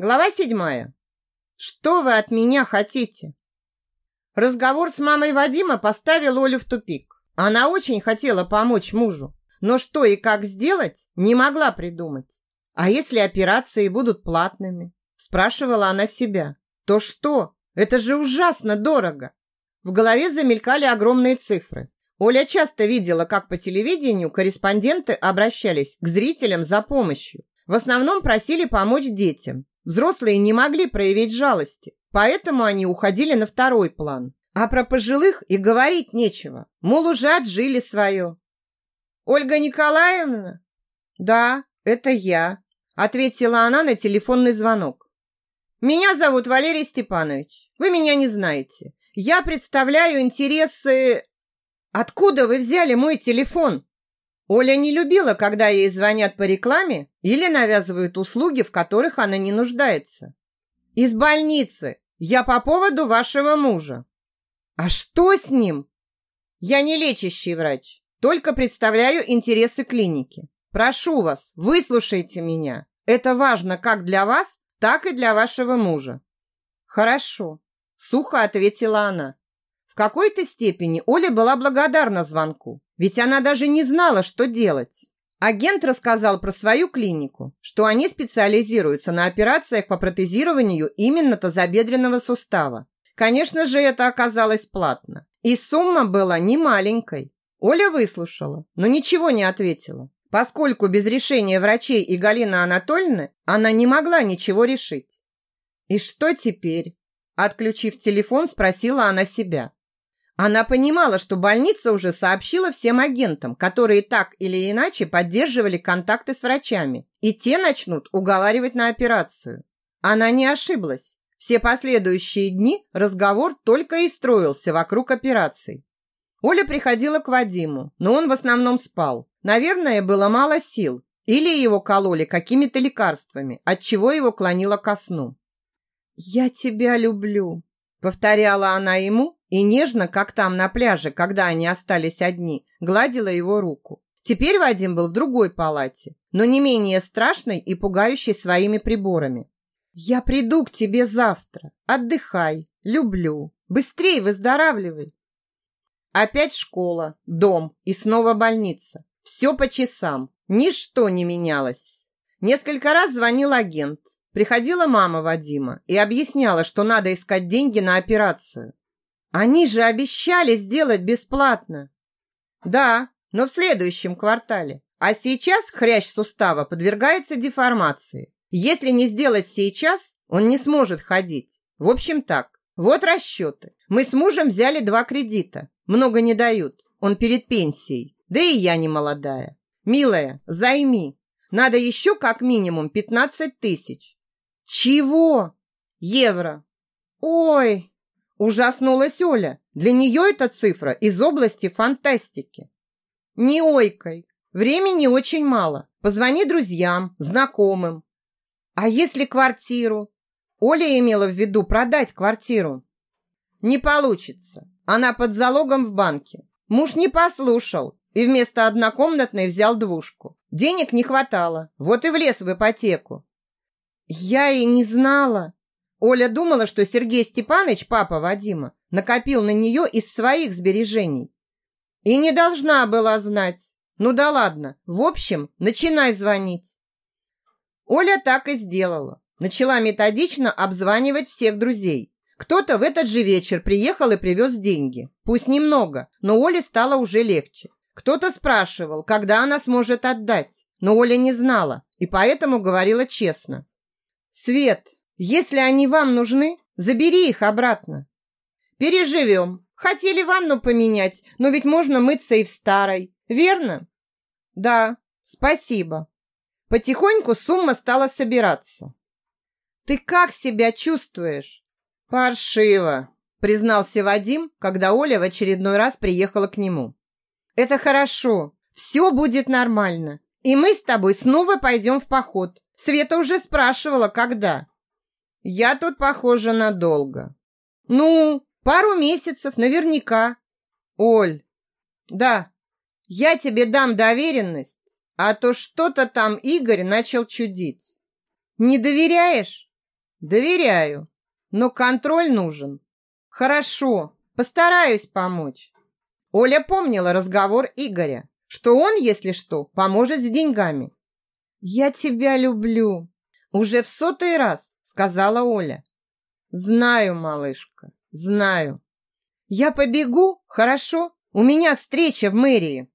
Глава седьмая. Что вы от меня хотите? Разговор с мамой Вадима поставил Олю в тупик. Она очень хотела помочь мужу, но что и как сделать, не могла придумать. А если операции будут платными? Спрашивала она себя. То что? Это же ужасно дорого. В голове замелькали огромные цифры. Оля часто видела, как по телевидению корреспонденты обращались к зрителям за помощью. В основном просили помочь детям. Взрослые не могли проявить жалости, поэтому они уходили на второй план. А про пожилых и говорить нечего. Мол, уже отжили свое. «Ольга Николаевна?» «Да, это я», – ответила она на телефонный звонок. «Меня зовут Валерий Степанович. Вы меня не знаете. Я представляю интересы...» «Откуда вы взяли мой телефон?» Оля не любила, когда ей звонят по рекламе или навязывают услуги, в которых она не нуждается. «Из больницы. Я по поводу вашего мужа». «А что с ним?» «Я не лечащий врач, только представляю интересы клиники. Прошу вас, выслушайте меня. Это важно как для вас, так и для вашего мужа». «Хорошо», – сухо ответила она. В какой-то степени Оля была благодарна звонку. Ведь она даже не знала, что делать. Агент рассказал про свою клинику, что они специализируются на операциях по протезированию именно тазобедренного сустава. Конечно же, это оказалось платно. И сумма была не маленькой. Оля выслушала, но ничего не ответила, поскольку без решения врачей и Галины Анатольевны она не могла ничего решить. И что теперь? Отключив телефон, спросила она себя. Она понимала, что больница уже сообщила всем агентам, которые так или иначе поддерживали контакты с врачами, и те начнут уговаривать на операцию. Она не ошиблась. Все последующие дни разговор только и строился вокруг операций. Оля приходила к Вадиму, но он в основном спал. Наверное, было мало сил, или его кололи какими-то лекарствами, от чего его клонило ко сну. «Я тебя люблю», — повторяла она ему, и нежно, как там на пляже, когда они остались одни, гладила его руку. Теперь Вадим был в другой палате, но не менее страшной и пугающей своими приборами. «Я приду к тебе завтра. Отдыхай. Люблю. Быстрей выздоравливай». Опять школа, дом и снова больница. Все по часам. Ничто не менялось. Несколько раз звонил агент. Приходила мама Вадима и объясняла, что надо искать деньги на операцию. Они же обещали сделать бесплатно. Да, но в следующем квартале. А сейчас хрящ сустава подвергается деформации. Если не сделать сейчас, он не сможет ходить. В общем так, вот расчеты. Мы с мужем взяли два кредита. Много не дают. Он перед пенсией. Да и я не молодая. Милая, займи. Надо еще как минимум 15 тысяч. Чего? Евро. Ой, Ужаснулась Оля. Для нее эта цифра из области фантастики. Не ойкой. Времени очень мало. Позвони друзьям, знакомым. А если квартиру? Оля имела в виду продать квартиру. Не получится. Она под залогом в банке. Муж не послушал и вместо однокомнатной взял двушку. Денег не хватало, вот и влез в ипотеку. Я и не знала. Оля думала, что Сергей Степанович, папа Вадима, накопил на нее из своих сбережений. И не должна была знать. Ну да ладно. В общем, начинай звонить. Оля так и сделала. Начала методично обзванивать всех друзей. Кто-то в этот же вечер приехал и привез деньги. Пусть немного, но Оле стало уже легче. Кто-то спрашивал, когда она сможет отдать. Но Оля не знала и поэтому говорила честно. «Свет, если они вам нужны, забери их обратно. Переживем. Хотели ванну поменять, но ведь можно мыться и в старой, верно? Да, спасибо. Потихоньку сумма стала собираться. Ты как себя чувствуешь? Паршиво, признался Вадим, когда Оля в очередной раз приехала к нему. Это хорошо. Все будет нормально. И мы с тобой снова пойдем в поход. Света уже спрашивала, когда. Я тут похожа на долго. Ну, пару месяцев наверняка. Оль, да, я тебе дам доверенность, а то что-то там Игорь начал чудить. Не доверяешь? Доверяю, но контроль нужен. Хорошо, постараюсь помочь. Оля помнила разговор Игоря, что он, если что, поможет с деньгами. «Я тебя люблю», – уже в сотый раз сказала Оля. «Знаю, малышка, знаю. Я побегу, хорошо? У меня встреча в мэрии».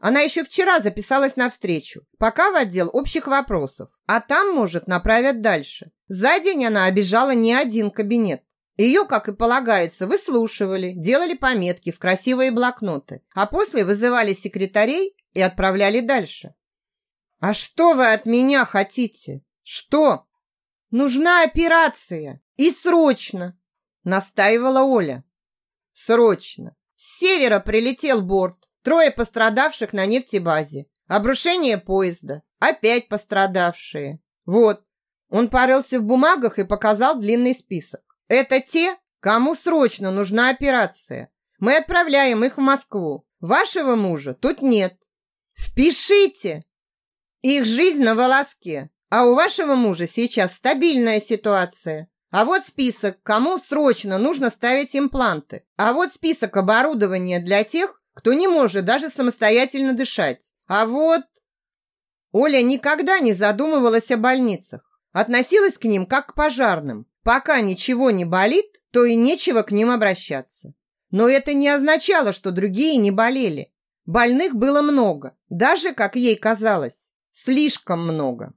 Она еще вчера записалась на встречу, пока в отдел общих вопросов, а там, может, направят дальше. За день она обижала не один кабинет. Ее, как и полагается, выслушивали, делали пометки в красивые блокноты, а после вызывали секретарей и отправляли дальше. «А что вы от меня хотите? Что?» «Нужна операция! И срочно!» настаивала Оля. «Срочно! С севера прилетел борт, Трое пострадавших на нефтебазе. Обрушение поезда. Опять пострадавшие. Вот. Он порылся в бумагах и показал длинный список. Это те, кому срочно нужна операция. Мы отправляем их в Москву. Вашего мужа тут нет. Впишите. Их жизнь на волоске. А у вашего мужа сейчас стабильная ситуация. А вот список, кому срочно нужно ставить импланты. А вот список оборудования для тех, кто не может даже самостоятельно дышать. А вот... Оля никогда не задумывалась о больницах. Относилась к ним как к пожарным. Пока ничего не болит, то и нечего к ним обращаться. Но это не означало, что другие не болели. Больных было много, даже, как ей казалось, слишком много.